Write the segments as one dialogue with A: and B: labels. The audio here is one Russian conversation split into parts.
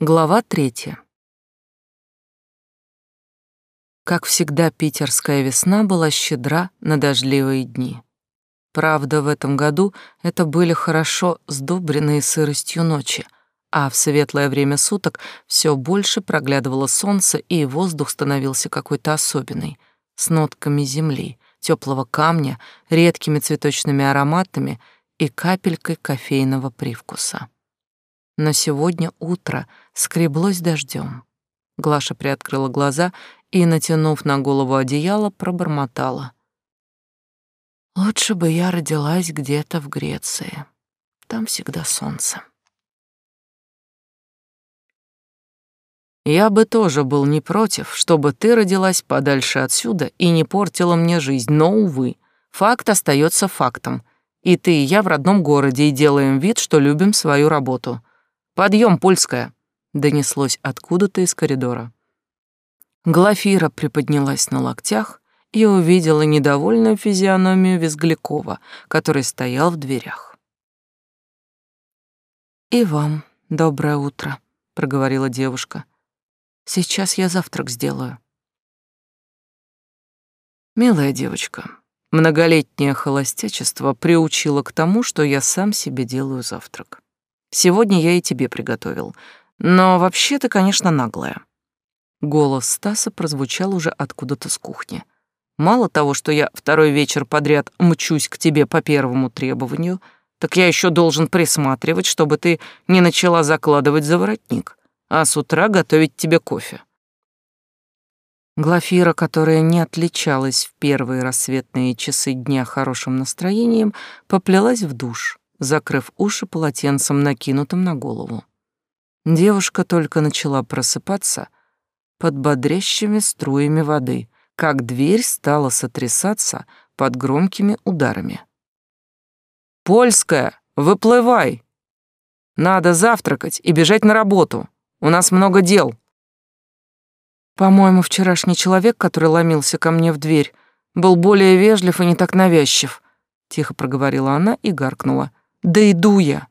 A: Глава третья. Как всегда, питерская весна была щедра на дождливые дни. Правда, в этом году это были хорошо сдобренные сыростью ночи, а в светлое время суток все больше проглядывало солнце, и воздух становился какой-то особенный, с нотками земли, теплого камня, редкими цветочными ароматами и капелькой кофейного привкуса но сегодня утро скреблось дождем. Глаша приоткрыла глаза и, натянув на голову одеяло, пробормотала. «Лучше бы я родилась где-то в Греции. Там всегда солнце». Я бы тоже был не против, чтобы ты родилась подальше отсюда и не портила мне жизнь, но, увы, факт остается фактом. И ты, и я в родном городе и делаем вид, что любим свою работу. «Подъем, польская!» — донеслось откуда-то из коридора. Глафира приподнялась на локтях и увидела недовольную физиономию Визглякова, который стоял в дверях. «И вам доброе утро», — проговорила девушка. «Сейчас я завтрак сделаю». «Милая девочка, многолетнее холостячество приучило к тому, что я сам себе делаю завтрак. Сегодня я и тебе приготовил. Но вообще ты, конечно, наглая». Голос Стаса прозвучал уже откуда-то с кухни. «Мало того, что я второй вечер подряд мчусь к тебе по первому требованию, так я еще должен присматривать, чтобы ты не начала закладывать за воротник, а с утра готовить тебе кофе». Глафира, которая не отличалась в первые рассветные часы дня хорошим настроением, поплелась в душ закрыв уши полотенцем, накинутым на голову. Девушка только начала просыпаться под бодрящими струями воды, как дверь стала сотрясаться под громкими ударами. «Польская, выплывай! Надо завтракать и бежать на работу. У нас много дел». По-моему, вчерашний человек, который ломился ко мне в дверь, был более вежлив и не так навязчив, тихо проговорила она и гаркнула. Да иду я.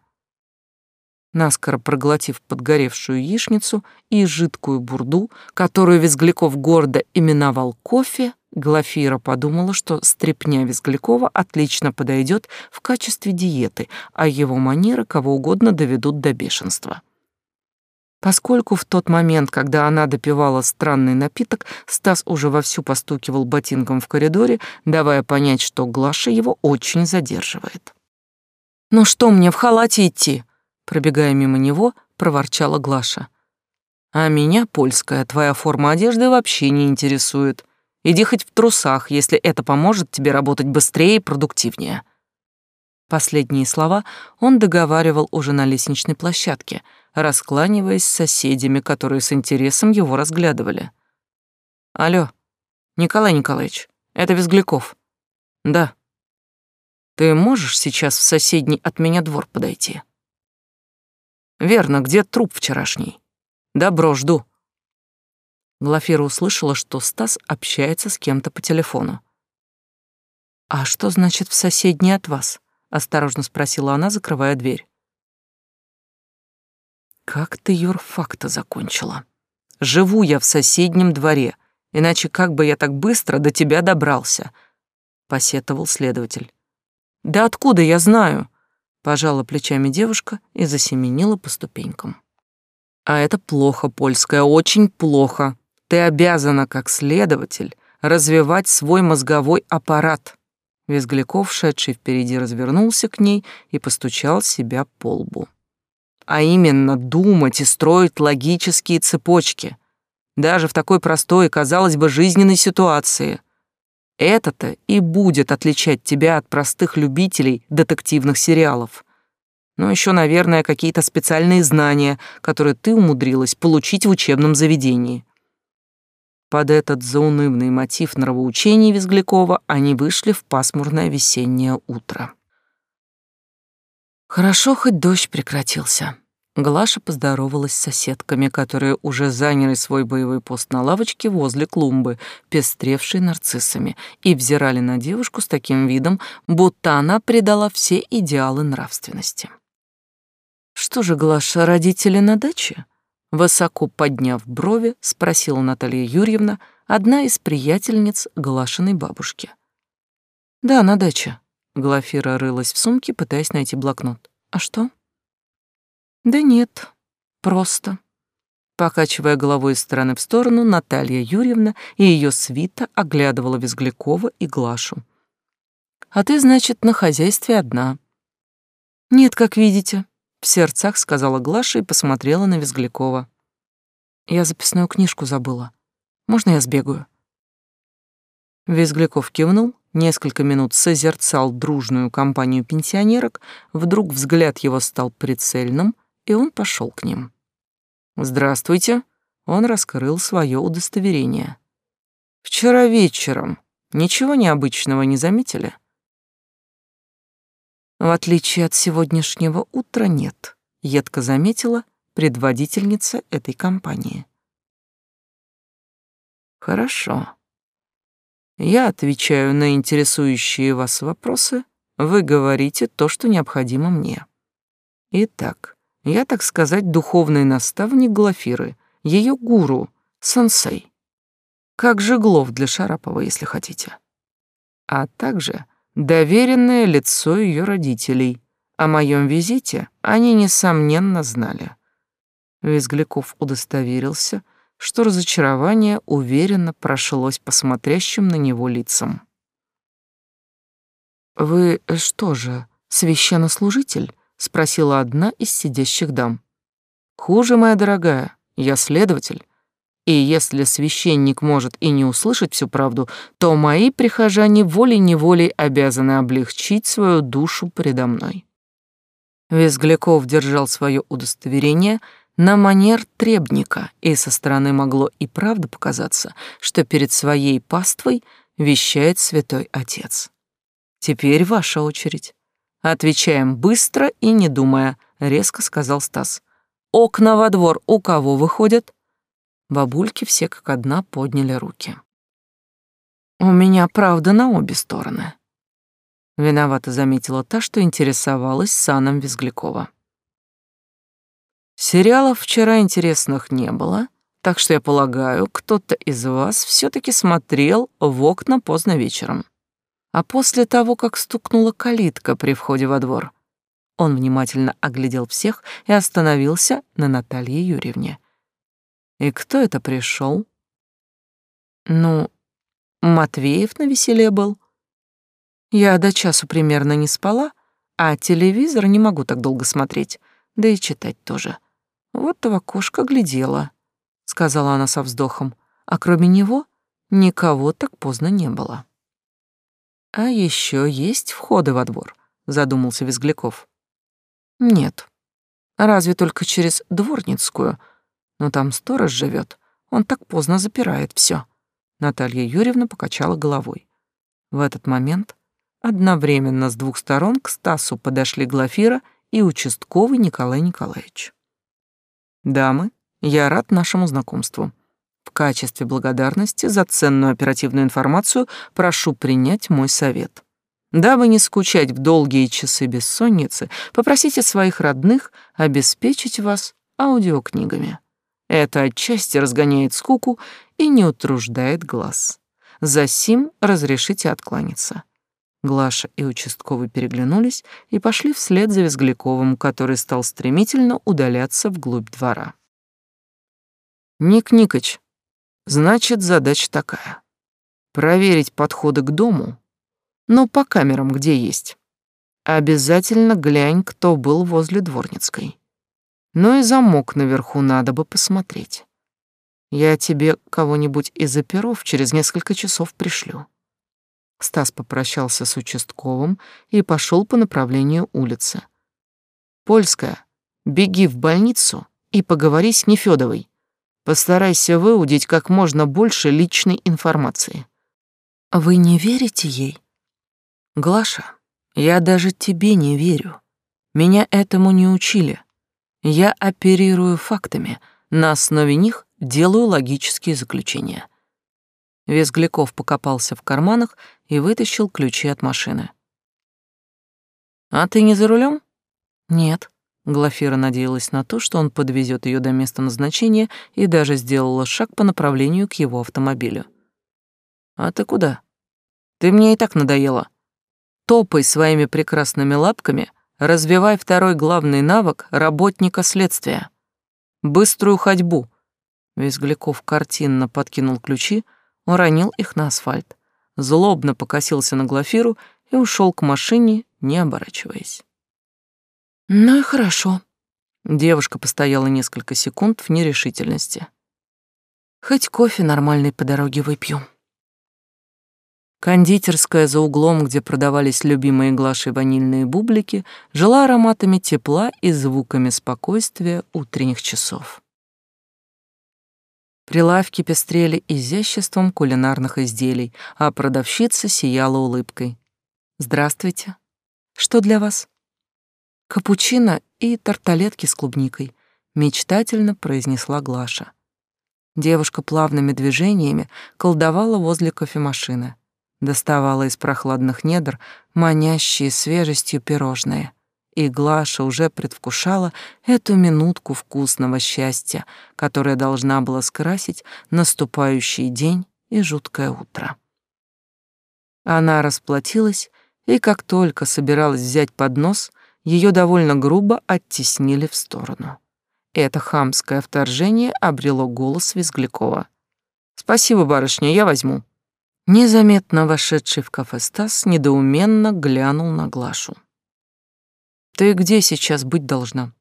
A: Наскоро проглотив подгоревшую яичницу и жидкую бурду, которую Визгляков гордо именовал кофе, Глафира подумала, что стрепня Визглякова отлично подойдет в качестве диеты, а его манеры кого угодно доведут до бешенства. Поскольку в тот момент, когда она допивала странный напиток, Стас уже вовсю постукивал ботинком в коридоре, давая понять, что Глаша его очень задерживает. «Ну что мне в халате идти?» Пробегая мимо него, проворчала Глаша. «А меня, польская, твоя форма одежды вообще не интересует. Иди хоть в трусах, если это поможет тебе работать быстрее и продуктивнее». Последние слова он договаривал уже на лестничной площадке, раскланиваясь с соседями, которые с интересом его разглядывали. «Алло, Николай Николаевич, это Визгляков». «Да», ты можешь сейчас в соседний от меня двор подойти? Верно, где труп вчерашний? Добро, жду. Глафира услышала, что Стас общается с кем-то по телефону. «А что значит в соседний от вас?» — осторожно спросила она, закрывая дверь. «Как ты юрфакта закончила? Живу я в соседнем дворе, иначе как бы я так быстро до тебя добрался?» — посетовал следователь. Да откуда я знаю? Пожала плечами девушка и засеменила по ступенькам. А это плохо, польская, очень плохо. Ты обязана, как следователь, развивать свой мозговой аппарат. Визгляков, шедший впереди, развернулся к ней и постучал себя по лбу. А именно думать и строить логические цепочки. Даже в такой простой, казалось бы, жизненной ситуации. Это-то и будет отличать тебя от простых любителей детективных сериалов. Ну, еще, наверное, какие-то специальные знания, которые ты умудрилась получить в учебном заведении. Под этот заунывный мотив нравоучений Визглякова они вышли в пасмурное весеннее утро. Хорошо, хоть дождь прекратился. Глаша поздоровалась с соседками, которые уже заняли свой боевой пост на лавочке возле клумбы, пестревшей нарциссами, и взирали на девушку с таким видом, будто она предала все идеалы нравственности. «Что же, Глаша, родители на даче?» Высоко подняв брови, спросила Наталья Юрьевна, одна из приятельниц Глашиной бабушки. «Да, на даче». Глафира рылась в сумке, пытаясь найти блокнот. «А что?» «Да нет, просто». Покачивая головой из стороны в сторону, Наталья Юрьевна и ее свита оглядывала Визглякова и Глашу. «А ты, значит, на хозяйстве одна?» «Нет, как видите», — в сердцах сказала Глаша и посмотрела на Визглякова. «Я записную книжку забыла. Можно я сбегаю?» Визгляков кивнул, несколько минут созерцал дружную компанию пенсионерок, вдруг взгляд его стал прицельным, и он пошел к ним. «Здравствуйте», — он раскрыл свое удостоверение. «Вчера вечером ничего необычного не заметили?» В отличие от сегодняшнего утра, нет, едко заметила предводительница этой компании. Хорошо. Я отвечаю на интересующие вас вопросы, вы говорите то, что необходимо мне. Итак, я, так сказать, духовный наставник Глафиры, ее гуру, сенсей. Как Жеглов для Шарапова, если хотите. А также доверенное лицо ее родителей. О моем визите они, несомненно, знали. Визгляков удостоверился, что разочарование уверенно прошлось по смотрящим на него лицам. «Вы что же, священнослужитель?» — спросила одна из сидящих дам. «Хуже, моя дорогая, я следователь. И если священник может и не услышать всю правду, то мои прихожане волей-неволей обязаны облегчить свою душу предо мной. Визгляков держал свое удостоверение на манер требника, и со стороны могло и правда показаться, что перед своей паствой вещает святой отец. Теперь ваша очередь. Отвечаем быстро и не думая, резко сказал Стас. Окна во двор у кого выходят? Бабульки все как одна подняли руки. «У меня правда на обе стороны», — виновато заметила та, что интересовалась саном Визглякова. «Сериалов вчера интересных не было, так что я полагаю, кто-то из вас все таки смотрел в окна поздно вечером. А после того, как стукнула калитка при входе во двор, он внимательно оглядел всех и остановился на Наталье Юрьевне. И кто это пришел? Ну, Матвеев на веселе был. Я до часу примерно не спала, а телевизор не могу так долго смотреть, да и читать тоже. Вот в окошко глядела, сказала она со вздохом, а кроме него никого так поздно не было. А еще есть входы во двор, задумался Визгляков. Нет. Разве только через Дворницкую — но там сторож живет, он так поздно запирает все. Наталья Юрьевна покачала головой. В этот момент одновременно с двух сторон к Стасу подошли Глафира и участковый Николай Николаевич. «Дамы, я рад нашему знакомству. В качестве благодарности за ценную оперативную информацию прошу принять мой совет. Дабы не скучать в долгие часы бессонницы, попросите своих родных обеспечить вас аудиокнигами. Это отчасти разгоняет скуку и не утруждает глаз. Засим разрешите откланяться. Глаша и участковый переглянулись и пошли вслед за Визгляковым, который стал стремительно удаляться вглубь двора. «Ник Никоч, значит, задача такая. Проверить подходы к дому, но по камерам, где есть. Обязательно глянь, кто был возле Дворницкой. Ну и замок наверху надо бы посмотреть. Я тебе кого-нибудь из оперов через несколько часов пришлю». Стас попрощался с участковым и пошел по направлению улицы. «Польская, беги в больницу и поговори с Нефёдовой. Постарайся выудить как можно больше личной информации». «Вы не верите ей?» «Глаша, я даже тебе не верю. Меня этому не учили. Я оперирую фактами, на основе них делаю логические заключения. Визгляков покопался в карманах и вытащил ключи от машины. «А ты не за рулем? «Нет», Глафира надеялась на то, что он подвезет ее до места назначения и даже сделала шаг по направлению к его автомобилю. «А ты куда? Ты мне и так надоела. Топай своими прекрасными лапками, развивай второй главный навык работника следствия. Быструю ходьбу». Визгляков картинно подкинул ключи, уронил их на асфальт, злобно покосился на Глафиру и ушел к машине, не оборачиваясь. Ну и хорошо. Девушка постояла несколько секунд в нерешительности. Хоть кофе нормальный по дороге выпью. Кондитерская за углом, где продавались любимые Глашей ванильные бублики, жила ароматами тепла и звуками спокойствия утренних часов. Прилавки пестрели изяществом кулинарных изделий, а продавщица сияла улыбкой. «Здравствуйте. Что для вас?» «Капучино и тарталетки с клубникой», — мечтательно произнесла Глаша. Девушка плавными движениями колдовала возле кофемашины, доставала из прохладных недр манящие свежестью пирожные, и Глаша уже предвкушала эту минутку вкусного счастья, которая должна была скрасить наступающий день и жуткое утро. Она расплатилась, и как только собиралась взять поднос, ее довольно грубо оттеснили в сторону. Это хамское вторжение обрело голос Визглякова. «Спасибо, барышня, я возьму». Незаметно вошедший в кафе Стас недоуменно глянул на Глашу. «Ты где сейчас быть должна?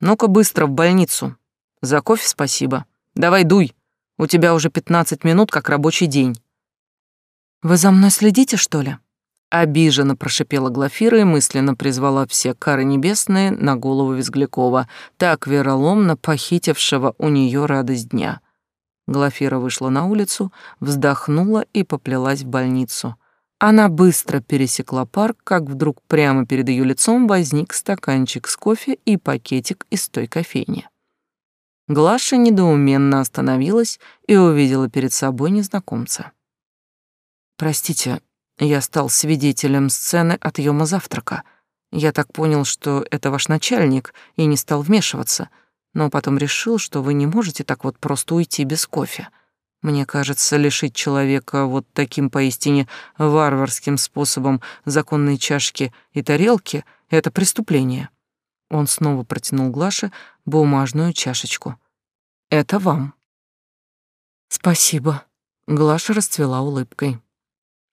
A: Ну-ка быстро в больницу. За кофе спасибо. Давай дуй. У тебя уже пятнадцать минут как рабочий день». «Вы за мной следите, что ли?» Обиженно прошипела Глафира и мысленно призвала все кары небесные на голову Визглякова, так вероломно похитившего у нее радость дня. Глафира вышла на улицу, вздохнула и поплелась в больницу. Она быстро пересекла парк, как вдруг прямо перед ее лицом возник стаканчик с кофе и пакетик из той кофейни. Глаша недоуменно остановилась и увидела перед собой незнакомца. «Простите, я стал свидетелем сцены отъема завтрака. Я так понял, что это ваш начальник, и не стал вмешиваться, но потом решил, что вы не можете так вот просто уйти без кофе. Мне кажется, лишить человека вот таким поистине варварским способом законной чашки и тарелки — это преступление. Он снова протянул Глаше бумажную чашечку. «Это вам». «Спасибо». Глаша расцвела улыбкой.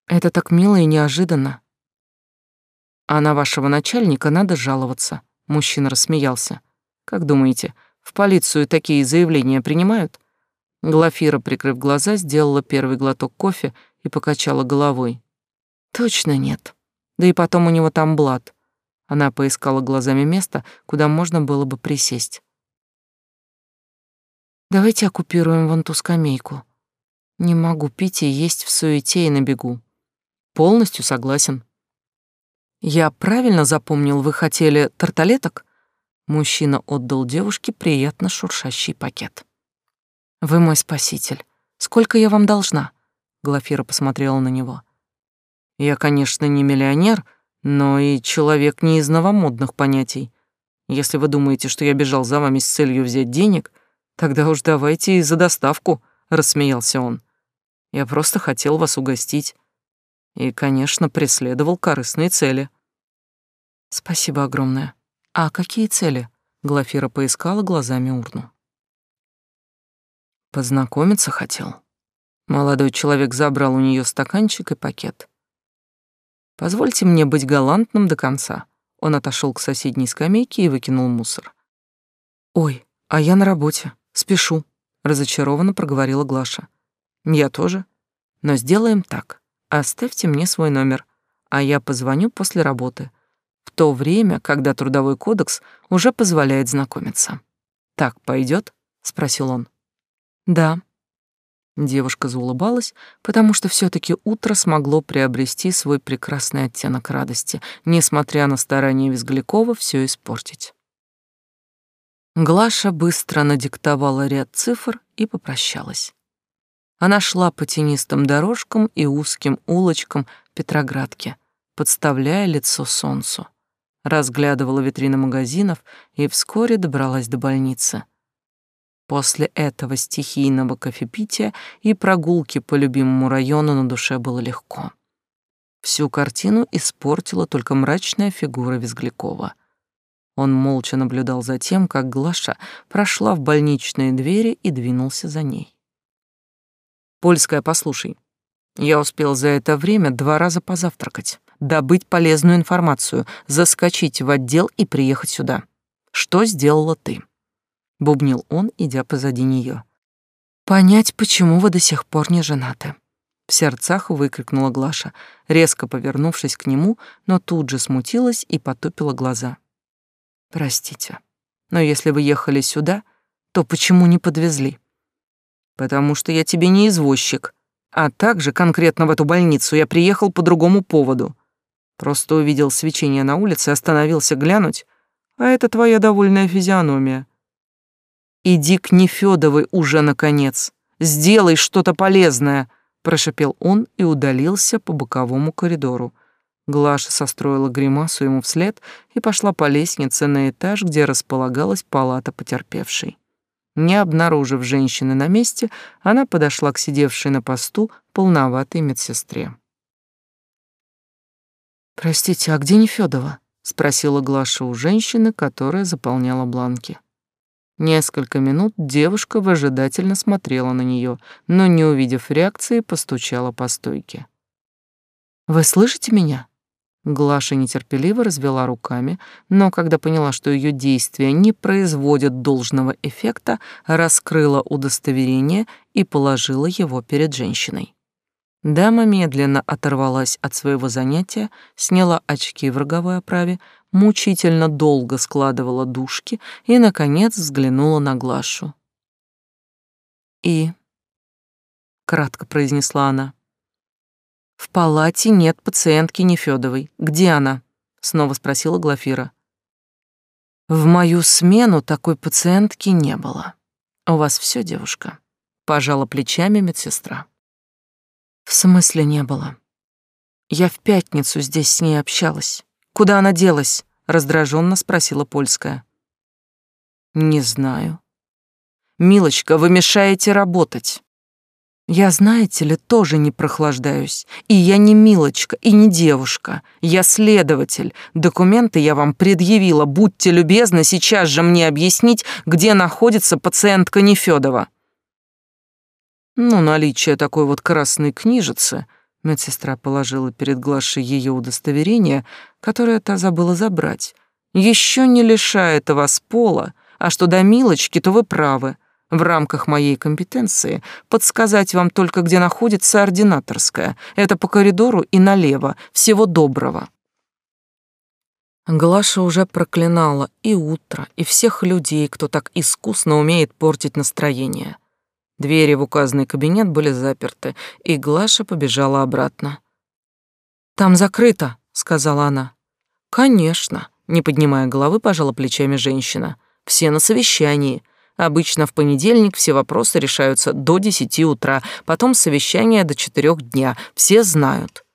A: Это так мило и неожиданно. А на вашего начальника надо жаловаться. Мужчина рассмеялся. Как думаете, в полицию такие заявления принимают? Глафира, прикрыв глаза, сделала первый глоток кофе и покачала головой. Точно нет. Да и потом у него там блат. Она поискала глазами место, куда можно было бы присесть. Давайте оккупируем вон ту скамейку. Не могу пить и есть в суете и на бегу. Полностью согласен. Я правильно запомнил, вы хотели тарталеток? Мужчина отдал девушке приятно шуршащий пакет. Вы мой спаситель. Сколько я вам должна? Глафира посмотрела на него. Я, конечно, не миллионер, но и человек не из новомодных понятий. Если вы думаете, что я бежал за вами с целью взять денег, тогда уж давайте и за доставку, рассмеялся он. Я просто хотел вас угостить и, конечно, преследовал корыстные цели. Спасибо огромное. А какие цели? Глафира поискала глазами урну. Познакомиться хотел. Молодой человек забрал у нее стаканчик и пакет. Позвольте мне быть галантным до конца. Он отошел к соседней скамейке и выкинул мусор. Ой, а я на работе, спешу, разочарованно проговорила Глаша. Я тоже. Но сделаем так. Оставьте мне свой номер, а я позвоню после работы, в то время, когда Трудовой кодекс уже позволяет знакомиться. Так пойдет? спросил он. Да. Девушка заулыбалась, потому что все таки утро смогло приобрести свой прекрасный оттенок радости, несмотря на старания Визглякова все испортить. Глаша быстро надиктовала ряд цифр и попрощалась. Она шла по тенистым дорожкам и узким улочкам Петроградки, подставляя лицо солнцу. разглядывала витрины магазинов и вскоре добралась до больницы. После этого стихийного кофепития и прогулки по любимому району на душе было легко. Всю картину испортила только мрачная фигура Визглякова. Он молча наблюдал за тем, как Глаша прошла в больничные двери и двинулся за ней. «Польская, послушай, я успел за это время два раза позавтракать, добыть полезную информацию, заскочить в отдел и приехать сюда. Что сделала ты?» — бубнил он, идя позади нее. «Понять, почему вы до сих пор не женаты». В сердцах выкрикнула Глаша, резко повернувшись к нему, но тут же смутилась и потупила глаза. «Простите, но если вы ехали сюда, то почему не подвезли?» «Потому что я тебе не извозчик, а также конкретно в эту больницу я приехал по другому поводу. Просто увидел свечение на улице, остановился глянуть, а это твоя довольная физиономия. Иди к Нефёдовой уже, наконец. Сделай что-то полезное, прошипел он и удалился по боковому коридору. Глаша состроила гримасу ему вслед и пошла по лестнице на этаж, где располагалась палата потерпевшей. Не обнаружив женщины на месте, она подошла к сидевшей на посту полноватой медсестре. «Простите, а где Нефёдова?» — спросила Глаша у женщины, которая заполняла бланки. Несколько минут девушка выжидательно смотрела на нее, но, не увидев реакции, постучала по стойке. «Вы слышите меня?» Глаша нетерпеливо развела руками, но когда поняла, что ее действия не производят должного эффекта, раскрыла удостоверение и положила его перед женщиной. Дама медленно оторвалась от своего занятия, сняла очки в роговой оправе, мучительно долго складывала дужки и, наконец, взглянула на Глашу. «И?» — кратко произнесла она. «В палате нет пациентки Нефёдовой. Где она?» — снова спросила Глафира. «В мою смену такой пациентки не было. У вас все, девушка?» — пожала плечами медсестра. В смысле не было? Я в пятницу здесь с ней общалась. Куда она делась? раздраженно спросила польская. Не знаю. Милочка, вы мешаете работать. Я, знаете ли, тоже не прохлаждаюсь. И я не Милочка, и не девушка. Я следователь. Документы я вам предъявила. Будьте любезны сейчас же мне объяснить, где находится пациентка Нефёдова. Ну, наличие такой вот красной книжицы, медсестра положила перед Глашей ее удостоверение, которое та забыла забрать, еще не лишает вас пола, а что до Милочки, то вы правы. В рамках моей компетенции подсказать вам только, где находится ординаторская. Это по коридору и налево. Всего доброго. Глаша уже проклинала и утро, и всех людей, кто так искусно умеет портить настроение. Двери в указанный кабинет были заперты, и Глаша побежала обратно. «Там закрыто», — сказала она. «Конечно», — не поднимая головы, пожала плечами женщина. «Все на совещании. Обычно в понедельник все вопросы решаются до десяти утра, потом совещание до четырех дня. Все знают».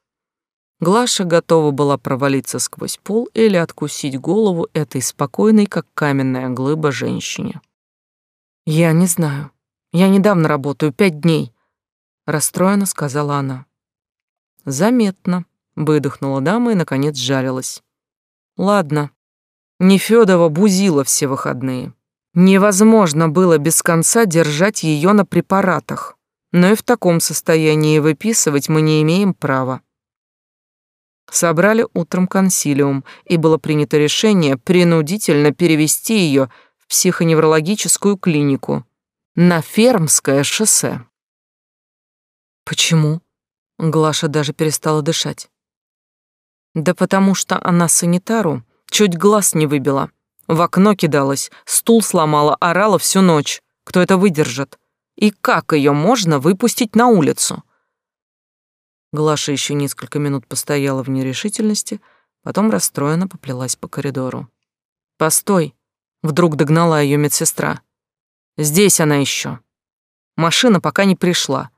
A: Глаша готова была провалиться сквозь пол или откусить голову этой спокойной, как каменная глыба, женщине. «Я не знаю», я недавно работаю, пять дней, расстроенно сказала она. Заметно, выдохнула дама и наконец жалилась. Ладно. Нефёдова бузила все выходные. Невозможно было без конца держать ее на препаратах. Но и в таком состоянии выписывать мы не имеем права. Собрали утром консилиум, и было принято решение принудительно перевести ее в психоневрологическую клинику, на Фермское шоссе. Почему? Глаша даже перестала дышать. Да потому что она санитару чуть глаз не выбила. В окно кидалась, стул сломала, орала всю ночь. Кто это выдержит? И как ее можно выпустить на улицу? Глаша еще несколько минут постояла в нерешительности, потом расстроенно поплелась по коридору. «Постой!» — вдруг догнала ее медсестра. Здесь она еще. Машина пока не пришла,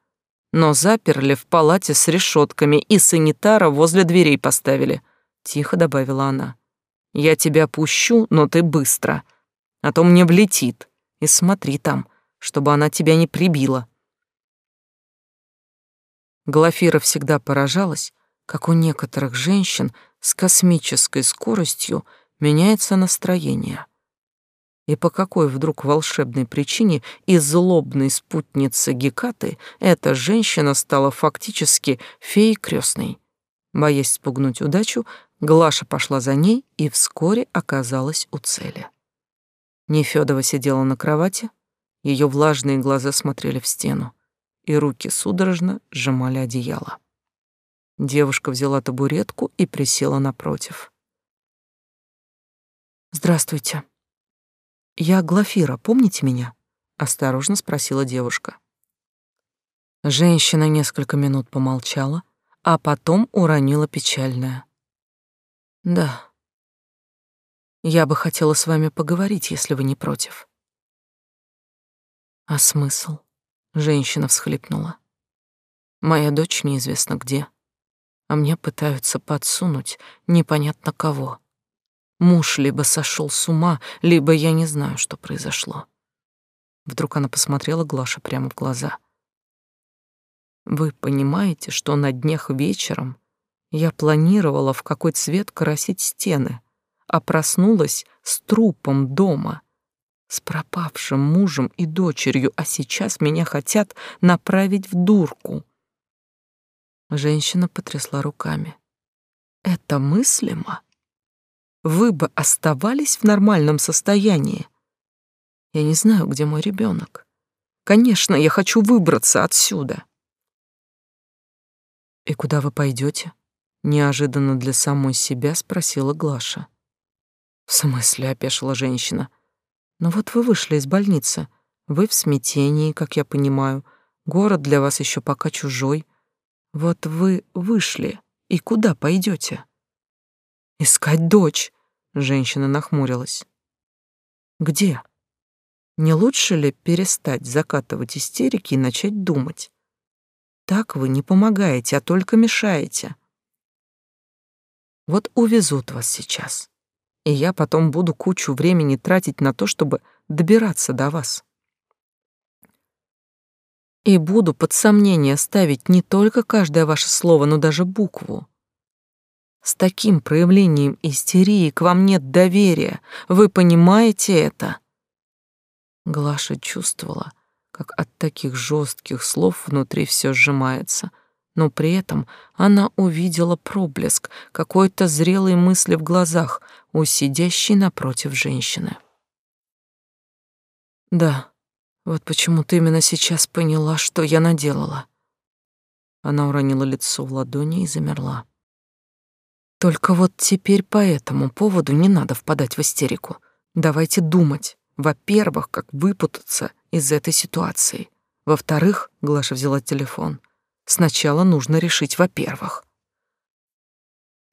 A: но заперли в палате с решетками и санитара возле дверей поставили, тихо добавила она. Я тебя пущу, но ты быстро, а то мне влетит. И смотри там, чтобы она тебя не прибила. Глафира всегда поражалась, как у некоторых женщин с космической скоростью меняется настроение. И по какой вдруг волшебной причине из злобной спутницы Гекаты эта женщина стала фактически феей крестной. Боясь спугнуть удачу, Глаша пошла за ней и вскоре оказалась у цели. Нефёдова сидела на кровати, ее влажные глаза смотрели в стену, и руки судорожно сжимали одеяло. Девушка взяла табуретку и присела напротив. «Здравствуйте. Я Глафира, помните меня?» — осторожно спросила девушка. Женщина несколько минут помолчала, а потом уронила печальное. «Да. Я бы хотела с вами поговорить, если вы не против». «А смысл?» — женщина всхлипнула. «Моя дочь неизвестно где, а мне пытаются подсунуть непонятно кого. Муж либо сошел с ума, либо я не знаю, что произошло». Вдруг она посмотрела Глаше прямо в глаза — вы понимаете, что на днях вечером я планировала в какой цвет красить стены, а проснулась с трупом дома, с пропавшим мужем и дочерью, а сейчас меня хотят направить в дурку. Женщина потрясла руками. Это мыслимо? Вы бы оставались в нормальном состоянии. Я не знаю, где мой ребенок. Конечно, я хочу выбраться отсюда. «И куда вы пойдете? неожиданно для самой себя спросила Глаша. «В смысле?» — опешила женщина. «Ну вот вы вышли из больницы. Вы в смятении, как я понимаю. Город для вас еще пока чужой. Вот вы вышли, и куда пойдете? «Искать дочь», — женщина нахмурилась. «Где? Не лучше ли перестать закатывать истерики и начать думать? Так вы не помогаете, а только мешаете. Вот увезут вас сейчас, и я потом буду кучу времени тратить на то, чтобы добираться до вас. И буду под сомнение ставить не только каждое ваше слово, но даже букву. С таким проявлением истерии к вам нет доверия. Вы понимаете это? Глаша чувствовала, как от таких жестких слов внутри все сжимается, но при этом она увидела проблеск какой-то зрелой мысли в глазах у сидящей напротив женщины. «Да, вот почему ты именно сейчас поняла, что я наделала». Она уронила лицо в ладони и замерла. «Только вот теперь по этому поводу не надо впадать в истерику. Давайте думать. Во-первых, как выпутаться из этой ситуации. Во-вторых, Глаша взяла телефон. Сначала нужно решить во-первых.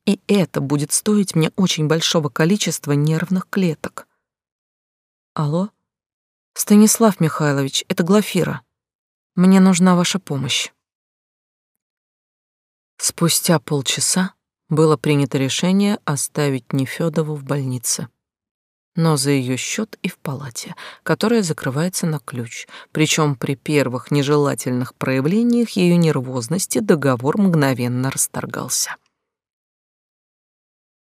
A: И это будет стоить мне очень большого количества нервных клеток. Алло? Станислав Михайлович, это Глафира. Мне нужна ваша помощь. Спустя полчаса было принято решение оставить Нефёдову в больнице но за ее счет и в палате, которая закрывается на ключ. Причем при первых нежелательных проявлениях ее нервозности договор мгновенно расторгался.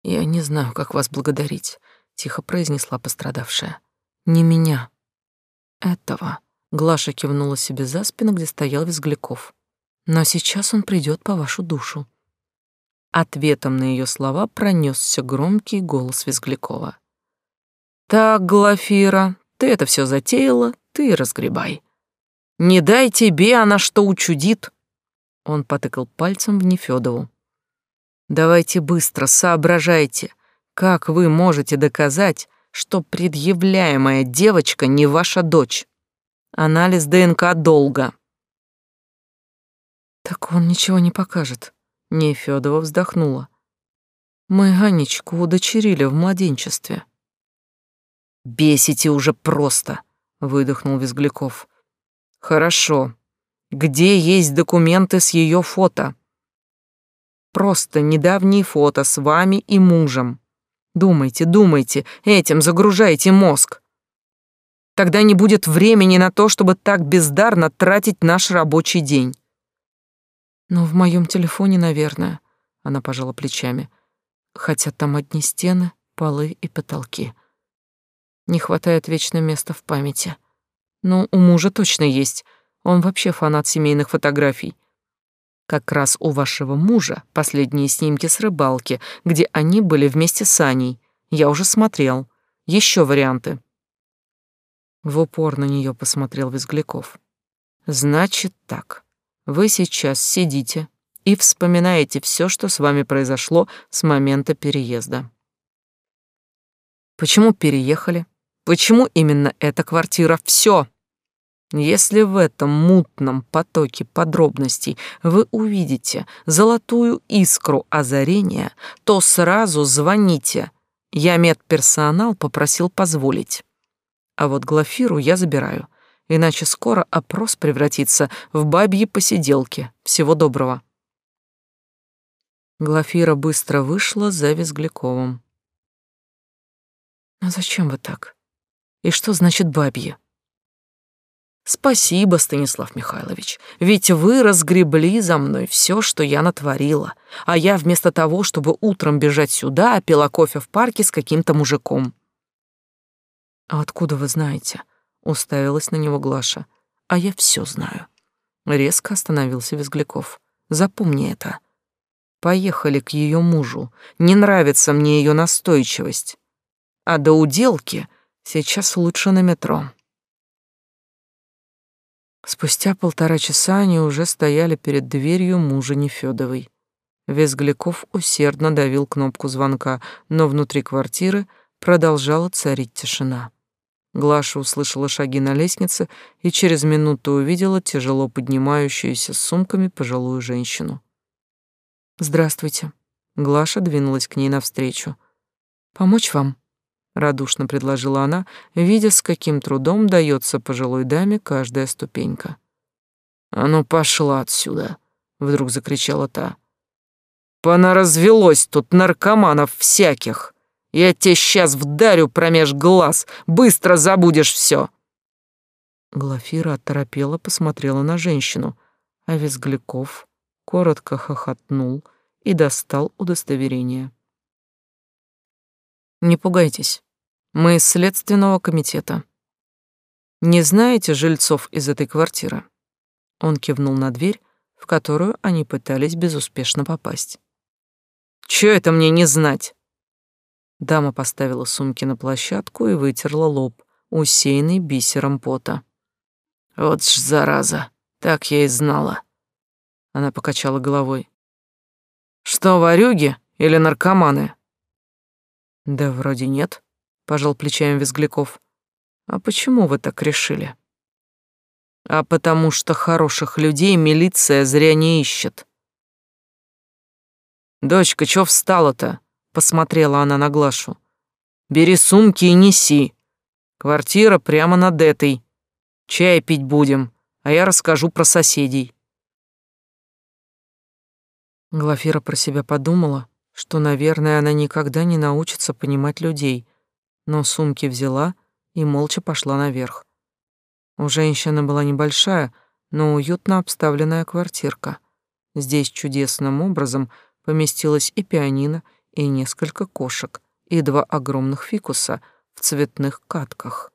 A: «Я не знаю, как вас благодарить», — тихо произнесла пострадавшая. «Не меня. Этого». Глаша кивнула себе за спину, где стоял Визгляков. «Но сейчас он придет по вашу душу». Ответом на ее слова пронесся громкий голос Визглякова. Так, Глафира, ты это все затеяла, ты разгребай. Не дай тебе она что учудит. Он потыкал пальцем в Нефёдову. Давайте быстро соображайте, как вы можете доказать, что предъявляемая девочка не ваша дочь. Анализ ДНК долго. Так он ничего не покажет. Нефёдова вздохнула. Мы Анечку удочерили в младенчестве. «Бесите уже просто», — выдохнул Визгляков. «Хорошо. Где есть документы с ее фото?» «Просто недавние фото с вами и мужем. Думайте, думайте, этим загружайте мозг. Тогда не будет времени на то, чтобы так бездарно тратить наш рабочий день. Но в моем телефоне, наверное, она пожала плечами, хотя там одни стены, полы и потолки. Не хватает вечно места в памяти. Но у мужа точно есть. Он вообще фанат семейных фотографий. Как раз у вашего мужа последние снимки с рыбалки, где они были вместе с Аней. Я уже смотрел. Еще варианты. В упор на нее посмотрел Визгляков. Значит так. Вы сейчас сидите и вспоминаете все, что с вами произошло с момента переезда. Почему переехали? Почему именно эта квартира? Все. Если в этом мутном потоке подробностей вы увидите золотую искру озарения, то сразу звоните. Я медперсонал попросил позволить. А вот Глафиру я забираю, иначе скоро опрос превратится в бабьи посиделки. Всего доброго. Глафира быстро вышла за Визгляковым. «А зачем вы так? И что значит бабье?» Спасибо, Станислав Михайлович, ведь вы разгребли за мной все, что я натворила, а я вместо того, чтобы утром бежать сюда, пила кофе в парке с каким-то мужиком. А откуда вы знаете? Уставилась на него Глаша. А я все знаю. Резко остановился Визгляков. Запомни это. Поехали к ее мужу. Не нравится мне ее настойчивость. А до уделки сейчас лучше на метро. Спустя полтора часа они уже стояли перед дверью мужа Нефёдовой. Визгляков усердно давил кнопку звонка, но внутри квартиры продолжала царить тишина. Глаша услышала шаги на лестнице и через минуту увидела тяжело поднимающуюся с сумками пожилую женщину. «Здравствуйте». Глаша двинулась к ней навстречу. «Помочь вам?» Радушно предложила она, видя, с каким трудом дается пожилой даме каждая ступенька. «А ну пошла отсюда!» — вдруг закричала та. «Понаразвелось тут наркоманов всяких! Я тебе сейчас вдарю промеж глаз, быстро забудешь все!» Глафира оторопела посмотрела на женщину, а Визгляков коротко хохотнул и достал удостоверение. «Не пугайтесь, мы из следственного комитета. Не знаете жильцов из этой квартиры? Он кивнул на дверь, в которую они пытались безуспешно попасть. Чё это мне не знать? Дама поставила сумки на площадку и вытерла лоб, усеянный бисером пота. Вот ж зараза, так я и знала. Она покачала головой. Что, ворюги или наркоманы? Да вроде нет пожал плечами Визгляков. А почему вы так решили? А потому что хороших людей милиция зря не ищет. Дочка, чё встала-то? Посмотрела она на Глашу. Бери сумки и неси. Квартира прямо над этой. Чай пить будем, а я расскажу про соседей. Глафира про себя подумала, что, наверное, она никогда не научится понимать людей, но сумки взяла и молча пошла наверх. У женщины была небольшая, но уютно обставленная квартирка. Здесь чудесным образом поместилась и пианино, и несколько кошек, и два огромных фикуса в цветных катках.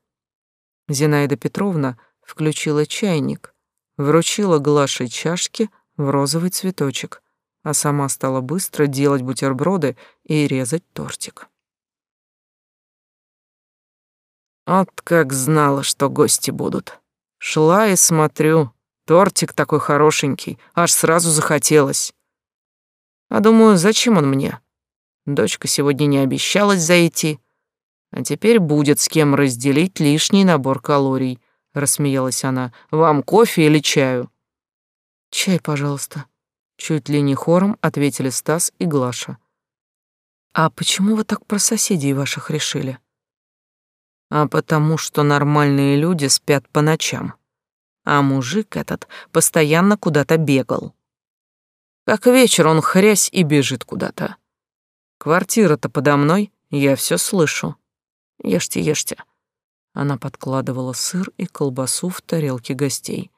A: Зинаида Петровна включила чайник, вручила Глаше чашки в розовый цветочек, а сама стала быстро делать бутерброды и резать тортик. Вот как знала, что гости будут. Шла и смотрю, тортик такой хорошенький, аж сразу захотелось. А думаю, зачем он мне? Дочка сегодня не обещалась зайти, а теперь будет с кем разделить лишний набор калорий, рассмеялась она. Вам кофе или чаю? Чай, пожалуйста. Чуть ли не хором ответили Стас и Глаша. А почему вы так про соседей ваших решили? А потому что нормальные люди спят по ночам. А мужик этот постоянно куда-то бегал. Как вечер он хрясь и бежит куда-то. Квартира-то подо мной, Я все слышу. Ешьте, ешьте. Она подкладывала сыр и колбасу в тарелки гостей.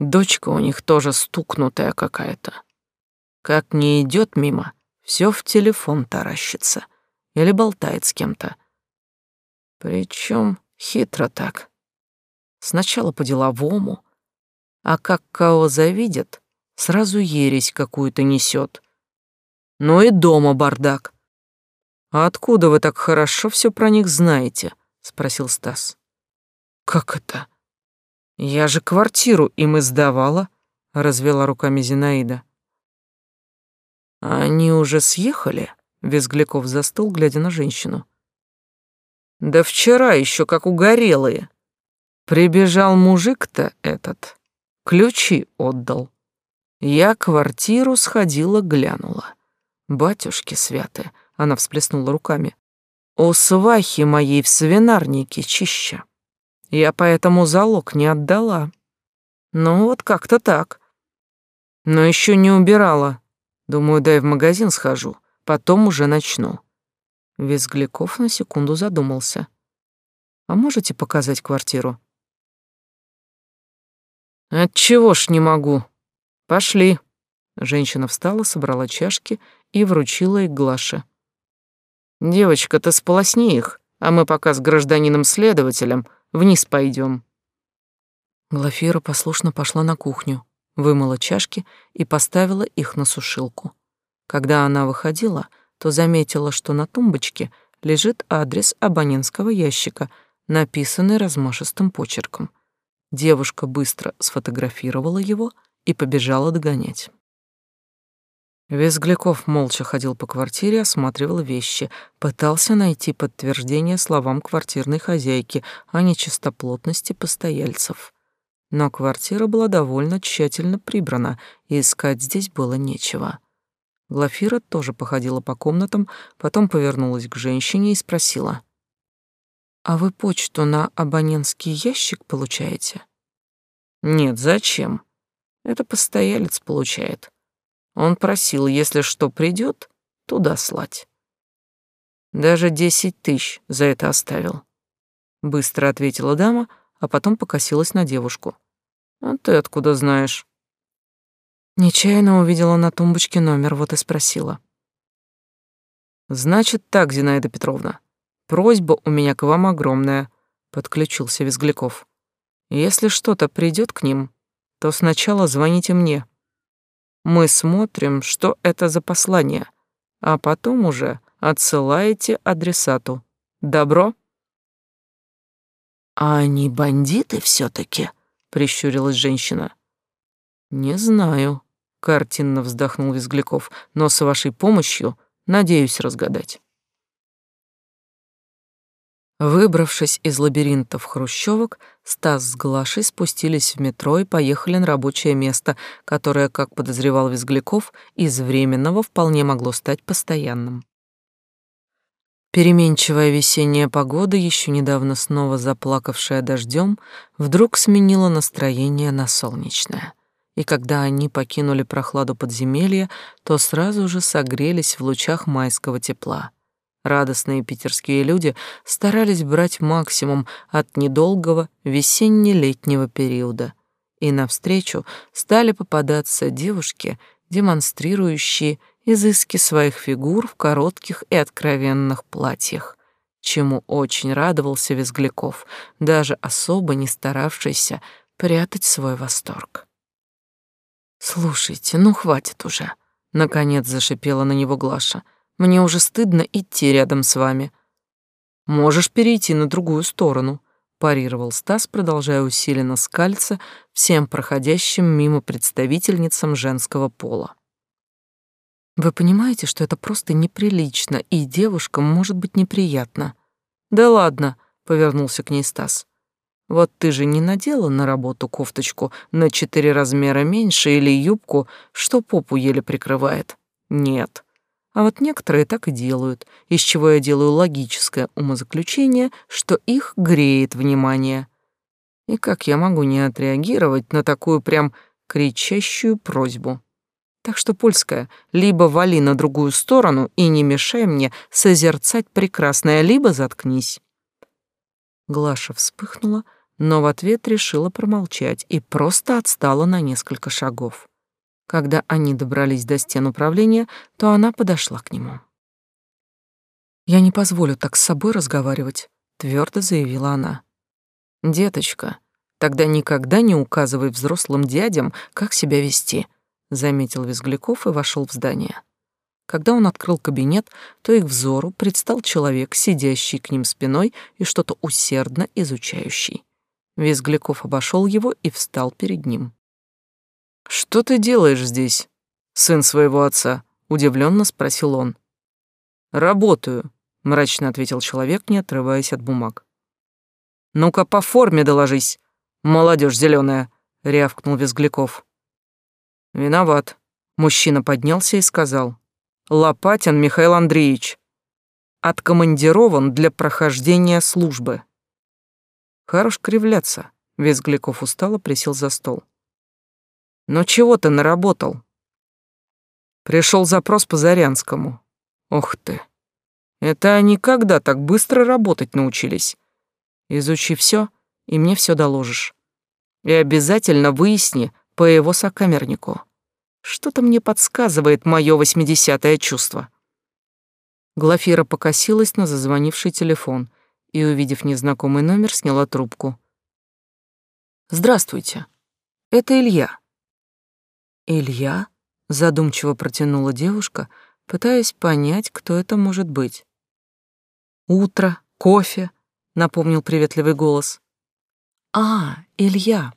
A: Дочка у них тоже стукнутая какая-то. Как не идет мимо, все в телефон таращится или болтает с кем-то. Причем хитро так. Сначала по-деловому, а как кого завидят, сразу ересь какую-то несет. Ну и дома бардак. «А откуда вы так хорошо все про них знаете?» — спросил Стас. «Как это?» «Я же квартиру им издавала», — развела руками Зинаида. «Они уже съехали?» — Визгляков застыл, глядя на женщину. «Да вчера еще как угорелые. Прибежал мужик-то этот, ключи отдал. Я квартиру сходила, глянула. Батюшки святые, она всплеснула руками. У свахи моей в свинарнике чища. Я поэтому залог не отдала. Ну вот как-то так. Но еще не убирала. Думаю, дай в магазин схожу, потом уже начну. Визгляков на секунду задумался. А можете показать квартиру? Отчего ж не могу? Пошли. Женщина встала, собрала чашки и вручила их Глаше. Девочка, ты сполосни их, а мы пока с гражданином-следователем вниз пойдем. Глафира послушно пошла на кухню, вымыла чашки и поставила их на сушилку. Когда она выходила, то заметила, что на тумбочке лежит адрес абонентского ящика, написанный размашистым почерком. Девушка быстро сфотографировала его и побежала догонять. Визгляков молча ходил по квартире, осматривал вещи, пытался найти подтверждение словам квартирной хозяйки о нечистоплотности постояльцев. Но квартира была довольно тщательно прибрана, и искать здесь было нечего. Глафира тоже походила по комнатам, потом повернулась к женщине и спросила. «А вы почту на абонентский ящик получаете?» «Нет, зачем? Это постоялец получает». Он просил, если что придет, туда слать. Даже десять тысяч за это оставил. Быстро ответила дама, а потом покосилась на девушку. А ты откуда знаешь? Нечаянно увидела на тумбочке номер, вот и спросила. Значит так, Зинаида Петровна, просьба у меня к вам огромная, подключился Визгляков. Если что-то придет к ним, то сначала звоните мне. Мы смотрим, что это за послание, а потом уже отсылаете адресату. Добро? А они бандиты все таки прищурилась женщина. Не знаю, картинно вздохнул Визгляков, но с вашей помощью надеюсь разгадать. Выбравшись из лабиринтов хрущевок, Стас с Глашей спустились в метро и поехали на рабочее место, которое, как подозревал Визгляков, из временного вполне могло стать постоянным. Переменчивая весенняя погода, еще недавно снова заплакавшая дождем, вдруг сменила настроение на солнечное. И когда они покинули прохладу подземелья, то сразу же согрелись в лучах майского тепла. Радостные питерские люди старались брать максимум от недолгого весенне-летнего периода, и навстречу стали попадаться девушки, демонстрирующие изыски своих фигур в коротких и откровенных платьях, чему очень радовался Визгляков, даже особо не старавшийся прятать свой восторг. «Слушайте, ну хватит уже», — наконец зашипела на него Глаша — мне уже стыдно идти рядом с вами. Можешь перейти на другую сторону, парировал Стас, продолжая усиленно скалиться всем проходящим мимо представительницам женского пола. Вы понимаете, что это просто неприлично, и девушкам может быть неприятно. Да ладно, повернулся к ней Стас. Вот ты же не надела на работу кофточку на четыре размера меньше или юбку, что попу еле прикрывает. Нет. А вот некоторые так и делают, из чего я делаю логическое умозаключение, что их греет внимание. И как я могу не отреагировать на такую прям кричащую просьбу? Так что, польская, либо вали на другую сторону и не мешай мне созерцать прекрасное, либо заткнись. Глаша вспыхнула, но в ответ решила промолчать и просто отстала на несколько шагов. Когда они добрались до стен управления, то она подошла к нему. «Я не позволю так с собой разговаривать», — твердо заявила она. «Деточка, тогда никогда не указывай взрослым дядям, как себя вести», — заметил Визгляков и вошел в здание. Когда он открыл кабинет, то их взору предстал человек, сидящий к ним спиной и что-то усердно изучающий. Визгляков обошел его и встал перед ним. «Что ты делаешь здесь, сын своего отца?» — удивленно спросил он. «Работаю», — мрачно ответил человек, не отрываясь от бумаг. «Ну-ка, по форме доложись, молодежь зеленая, рявкнул Визгляков. «Виноват», — мужчина поднялся и сказал. «Лопатин Михаил Андреевич. Откомандирован для прохождения службы». «Хорош кривляться», — Визгляков устало присел за стол. «Ну чего ты наработал?» Пришел запрос по Зарянскому. Ох ты. Это они когда так быстро работать научились? Изучи все, и мне все доложишь. И обязательно выясни по его сокамернику. Что-то мне подсказывает мое восьмидесятое чувство. Глафира покосилась на зазвонивший телефон и, увидев незнакомый номер, сняла трубку. «Здравствуйте. Это Илья. «Илья?» — задумчиво протянула девушка, пытаясь понять, кто это может быть. «Утро, кофе», — напомнил приветливый голос. «А, Илья!»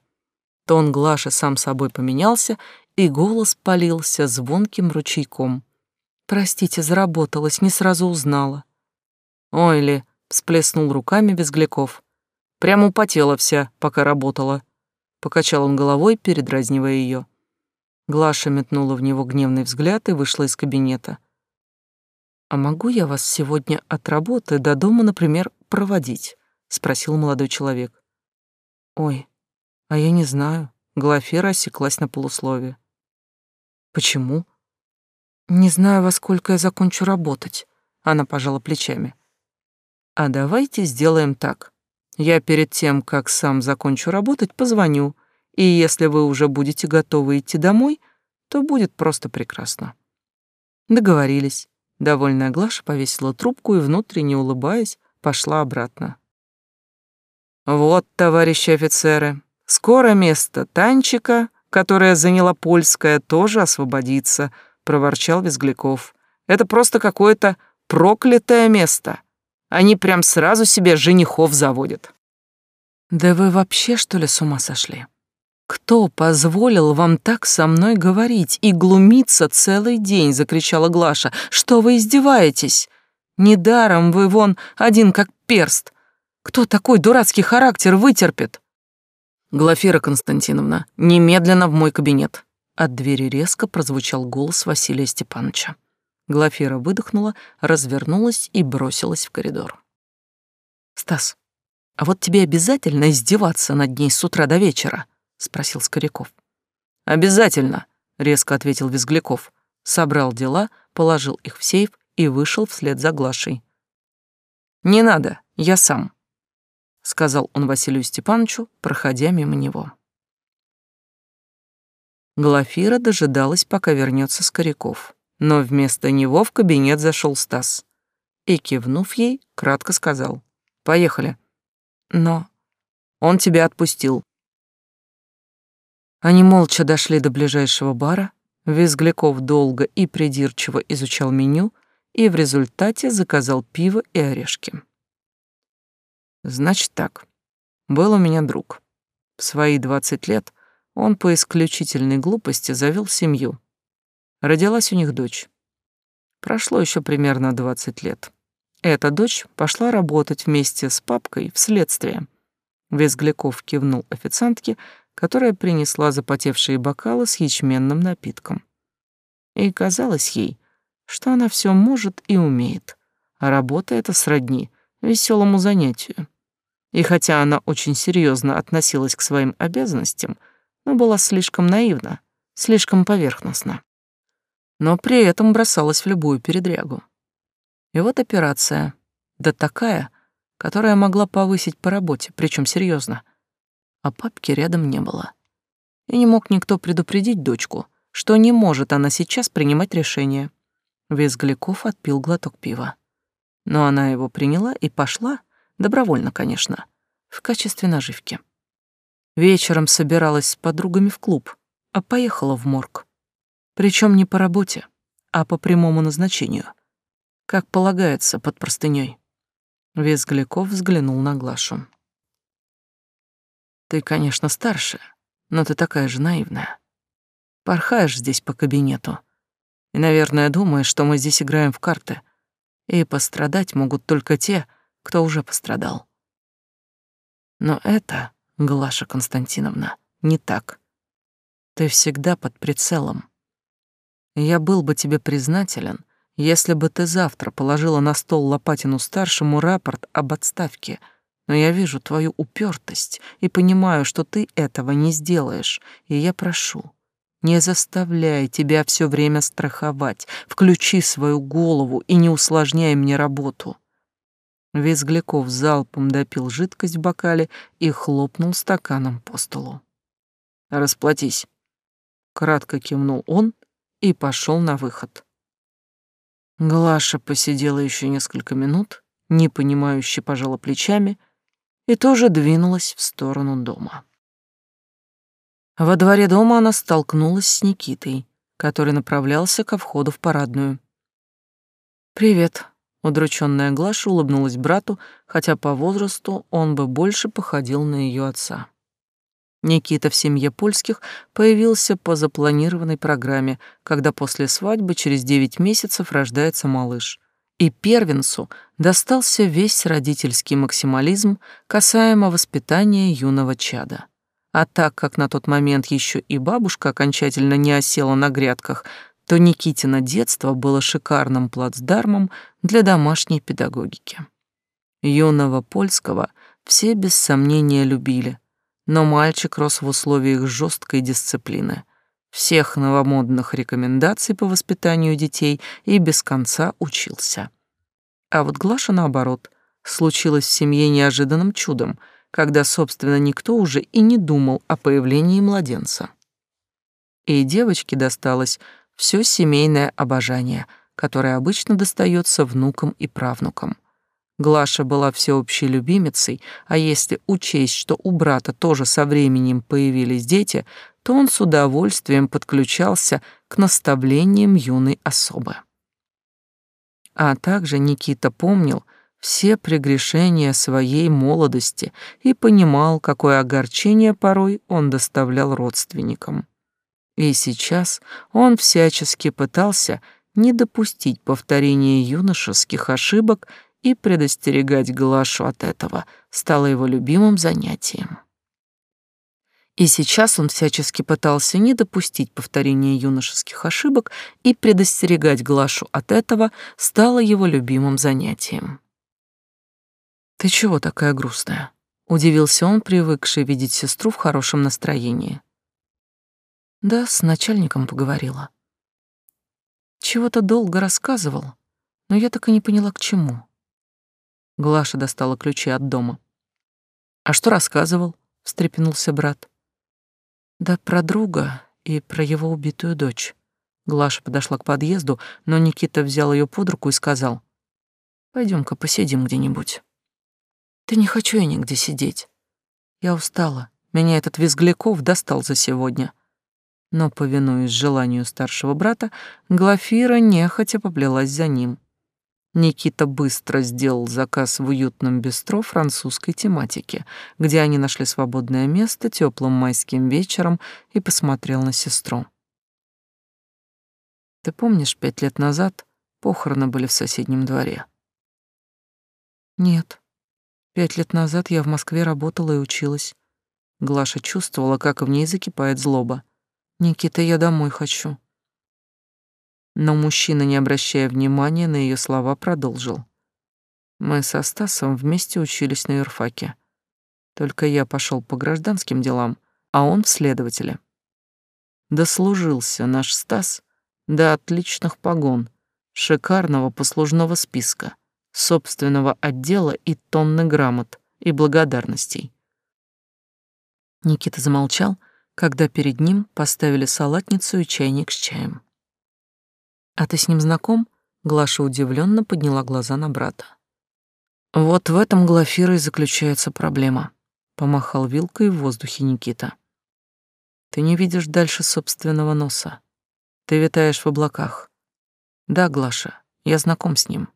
A: Тон Глаши сам собой поменялся, и голос полился звонким ручейком. «Простите, заработалась, не сразу узнала». «Ой ли!» — всплеснул руками Безгляков. «Прямо употела вся, пока работала». Покачал он головой, передразнивая ее. Глаша метнула в него гневный взгляд и вышла из кабинета. «А могу я вас сегодня от работы до дома, например, проводить?» — спросил молодой человек. «Ой, а я не знаю». Глафира осеклась на полусловие. «Почему?» «Не знаю, во сколько я закончу работать», — она пожала плечами. «А давайте сделаем так. Я перед тем, как сам закончу работать, позвоню, и если вы уже будете готовы идти домой, то будет просто прекрасно. Договорились. Довольная Глаша повесила трубку и, внутренне улыбаясь, пошла обратно. «Вот, товарищи офицеры, скоро место Танчика, которое заняла польская, тоже освободится», — проворчал Визгляков. «Это просто какое-то проклятое место. Они прям сразу себе женихов заводят». «Да вы вообще, что ли, с ума сошли?» «Кто позволил вам так со мной говорить и глумиться целый день?» — закричала Глаша. «Что вы издеваетесь? Недаром вы вон один как перст. Кто такой дурацкий характер вытерпит?» «Глафира Константиновна, немедленно в мой кабинет». От двери резко прозвучал голос Василия Степановича. Глафира выдохнула, развернулась и бросилась в коридор. «Стас, а вот тебе обязательно издеваться над ней с утра до вечера?» спросил Скоряков. Обязательно, резко ответил Визгляков. Собрал дела, положил их в сейф и вышел вслед за Глашей. Не надо, я сам, сказал он Василию Степановичу, проходя мимо него. Глафира дожидалась, пока вернется Скоряков, но вместо него в кабинет зашел Стас и, кивнув ей, кратко сказал «Поехали». «Но он тебя отпустил», они молча дошли до ближайшего бара, Визгляков долго и придирчиво изучал меню и в результате заказал пиво и орешки. Значит так, был у меня друг. В свои двадцать лет он по исключительной глупости завел семью. Родилась у них дочь. Прошло еще примерно двадцать лет. Эта дочь пошла работать вместе с папкой в следствие. Визгляков кивнул официантке, которая принесла запотевшие бокалы с ячменным напитком. И казалось ей, что она все может и умеет, а работа эта сродни веселому занятию. И хотя она очень серьезно относилась к своим обязанностям, но была слишком наивна, слишком поверхностна. Но при этом бросалась в любую передрягу. И вот операция, да такая, которая могла повысить по работе, причем серьезно. А папки рядом не было. И не мог никто предупредить дочку, что не может она сейчас принимать решение. Визгляков отпил глоток пива. Но она его приняла и пошла, добровольно, конечно, в качестве наживки. Вечером собиралась с подругами в клуб, а поехала в морг. Причем не по работе, а по прямому назначению, как полагается под простыней. Визгляков взглянул на Глашу. Ты, конечно, старше, но ты такая же наивная. Порхаешь здесь по кабинету и, наверное, думаешь, что мы здесь играем в карты, и пострадать могут только те, кто уже пострадал. Но это, Глаша Константиновна, не так. Ты всегда под прицелом. Я был бы тебе признателен, если бы ты завтра положила на стол Лопатину-старшему рапорт об отставке, но я вижу твою упертость и понимаю, что ты этого не сделаешь, и я прошу, не заставляй тебя все время страховать, включи свою голову и не усложняй мне работу. Визгляков залпом допил жидкость в бокале и хлопнул стаканом по столу. «Расплатись», — кратко кивнул он и пошел на выход. Глаша посидела еще несколько минут, непонимающе пожала плечами и тоже двинулась в сторону дома. Во дворе дома она столкнулась с Никитой, который направлялся ко входу в парадную. «Привет», — удрученная Глаша улыбнулась брату, хотя по возрасту он бы больше походил на ее отца. Никита в семье польских появился по запланированной программе, когда после свадьбы через 9 месяцев рождается малыш. И первенцу достался весь родительский максимализм касаемо воспитания юного чада. А так как на тот момент еще и бабушка окончательно не осела на грядках, то Никитина детство было шикарным плацдармом для домашней педагогики. Юного польского все без сомнения любили, но мальчик рос в условиях жесткой дисциплины, всех новомодных рекомендаций по воспитанию детей и без конца учился. А вот Глаша, наоборот, случилась в семье неожиданным чудом, когда, собственно, никто уже и не думал о появлении младенца. И девочке досталось все семейное обожание, которое обычно достается внукам и правнукам. Глаша была всеобщей любимицей, а если учесть, что у брата тоже со временем появились дети, то он с удовольствием подключался к наставлениям юной особы. А также Никита помнил все прегрешения своей молодости и понимал, какое огорчение порой он доставлял родственникам. И сейчас он всячески пытался не допустить повторения юношеских ошибок и предостерегать Глашу от этого стало его любимым занятием. И сейчас он всячески пытался не допустить повторения юношеских ошибок и предостерегать Глашу от этого стало его любимым занятием. «Ты чего такая грустная?» — удивился он, привыкший видеть сестру в хорошем настроении. «Да, с начальником поговорила. Чего-то долго рассказывал, но я так и не поняла, к чему». Глаша достала ключи от дома. «А что рассказывал?» — встрепенулся брат. «Да про друга и про его убитую дочь». Глаша подошла к подъезду, но Никита взял ее под руку и сказал, пойдем ка посидим где-нибудь». «Да не хочу я нигде сидеть. Я устала, меня этот Визгляков достал за сегодня». Но, повинуясь желанию старшего брата, Глафира нехотя поплелась за ним. Никита быстро сделал заказ в уютном бистро французской тематики, где они нашли свободное место теплым майским вечером и посмотрел на сестру. «Ты помнишь, пять лет назад похороны были в соседнем дворе?» «Нет. Пять лет назад я в Москве работала и училась». Глаша чувствовала, как в ней закипает злоба. «Никита, я домой хочу». Но мужчина, не обращая внимания на ее слова, продолжил. Мы со Стасом вместе учились на юрфаке. Только я пошел по гражданским делам, а он в следователе. Дослужился наш Стас до отличных погон, шикарного послужного списка, собственного отдела и тонны грамот и благодарностей. Никита замолчал, когда перед ним поставили салатницу и чайник с чаем. «А ты с ним знаком?» Глаша удивленно подняла глаза на брата. «Вот в этом, Глафира, и заключается проблема», — помахал вилкой в воздухе Никита. «Ты не видишь дальше собственного носа. Ты витаешь в облаках. Да, Глаша, я знаком с ним.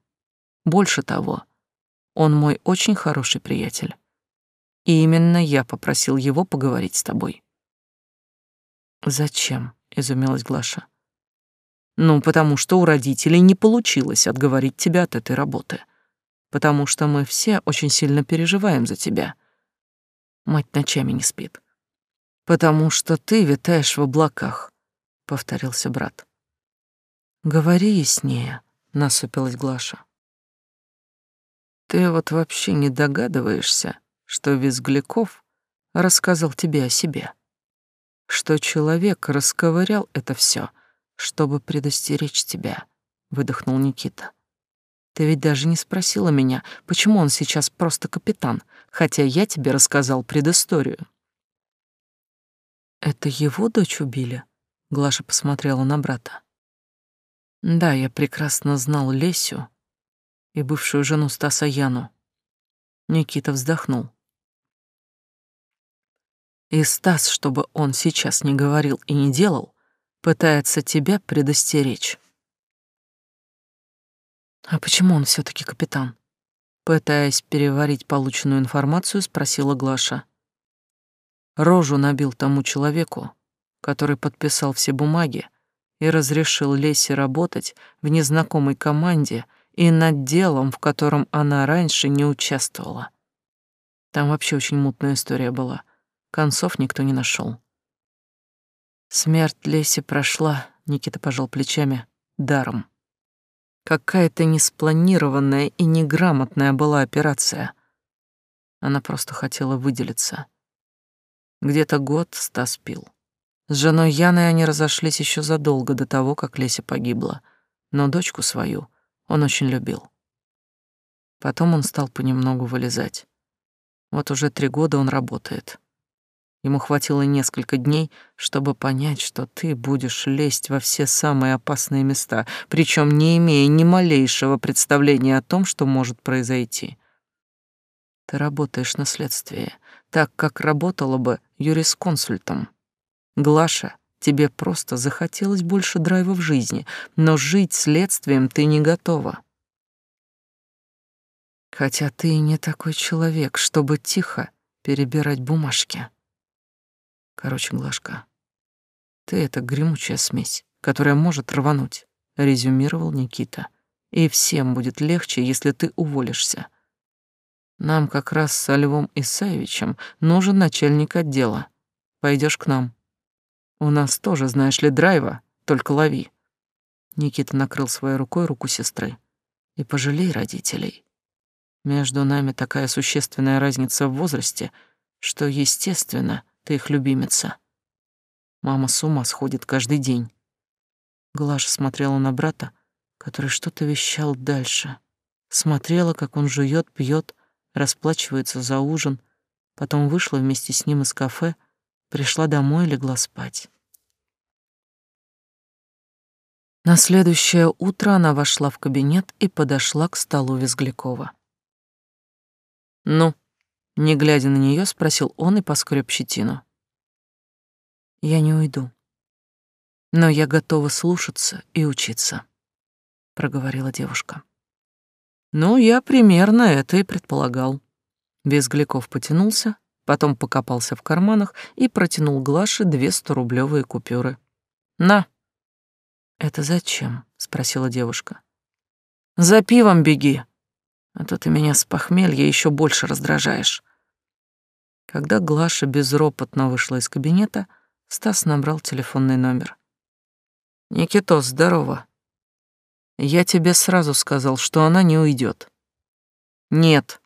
A: Больше того, он мой очень хороший приятель. И именно я попросил его поговорить с тобой». «Зачем?» — изумилась Глаша. Ну, потому что у родителей не получилось отговорить тебя от этой работы. Потому что мы все очень сильно переживаем за тебя. Мать ночами не спит. Потому что ты витаешь в облаках, повторился брат. Говори яснее, насупилась Глаша. Ты вот вообще не догадываешься, что Визгляков рассказал тебе о себе, что человек расковырял это все чтобы предостеречь тебя, выдохнул Никита. Ты ведь даже не спросила меня, почему он сейчас просто капитан, хотя я тебе рассказал предысторию. Это его дочь убили? Глаша посмотрела на брата. Да, я прекрасно знал Лесю и бывшую жену Стаса Яну. Никита вздохнул. И Стас, чтобы он сейчас не говорил и не делал, пытается тебя предостеречь. А почему он все таки капитан? Пытаясь переварить полученную информацию, спросила Глаша. Рожу набил тому человеку, который подписал все бумаги и разрешил Лесе работать в незнакомой команде и над делом, в котором она раньше не участвовала. Там вообще очень мутная история была. Концов никто не нашел. Смерть Леси прошла, Никита пожал плечами, даром. Какая-то неспланированная и неграмотная была операция. Она просто хотела выделиться. Где-то год Стас пил. С женой Яной они разошлись еще задолго до того, как Леся погибла, но дочку свою он очень любил. Потом он стал понемногу вылезать. Вот уже три года он работает. Ему хватило несколько дней, чтобы понять, что ты будешь лезть во все самые опасные места, причем не имея ни малейшего представления о том, что может произойти. Ты работаешь на следствии, так как работала бы юрисконсультом. Глаша, тебе просто захотелось больше драйва в жизни, но жить следствием ты не готова. Хотя ты и не такой человек, чтобы тихо перебирать бумажки. Короче, Глашка, ты — это гремучая смесь, которая может рвануть, — резюмировал Никита. И всем будет легче, если ты уволишься. Нам как раз с Львом Исаевичем нужен начальник отдела. Пойдешь к нам. У нас тоже, знаешь ли, драйва, только лови. Никита накрыл своей рукой руку сестры. И пожалей родителей. Между нами такая существенная разница в возрасте, что, естественно, — ты их любимица. Мама с ума сходит каждый день. Глаша смотрела на брата, который что-то вещал дальше. Смотрела, как он жует, пьет, расплачивается за ужин, потом вышла вместе с ним из кафе, пришла домой и легла спать. На следующее утро она вошла в кабинет и подошла к столу Визглякова. «Ну?» Не глядя на нее, спросил он и поскреб щетину. «Я не уйду. Но я готова слушаться и учиться», — проговорила девушка. «Ну, я примерно это и предполагал». Безгляков потянулся, потом покопался в карманах и протянул Глаше две сторублевые купюры. «На». «Это зачем?» — спросила девушка. «За пивом беги, а то ты меня с похмелья еще больше раздражаешь». Когда Глаша безропотно вышла из кабинета, Стас набрал телефонный номер. «Никитос, здорово. Я тебе сразу сказал, что она не уйдет. «Нет».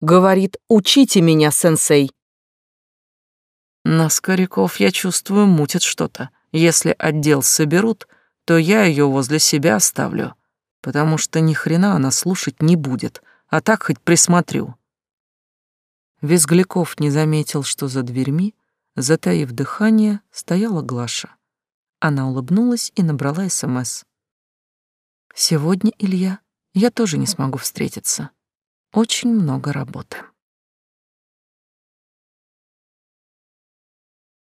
A: «Говорит, учите меня, сенсей». На Скоряков, я чувствую, мутит что-то. Если отдел соберут, то я ее возле себя оставлю, потому что ни хрена она слушать не будет, а так хоть присмотрю. Визгляков не заметил, что за дверьми, затаив дыхание, стояла Глаша. Она улыбнулась и набрала СМС. «Сегодня, Илья, я тоже не смогу встретиться. Очень много работы».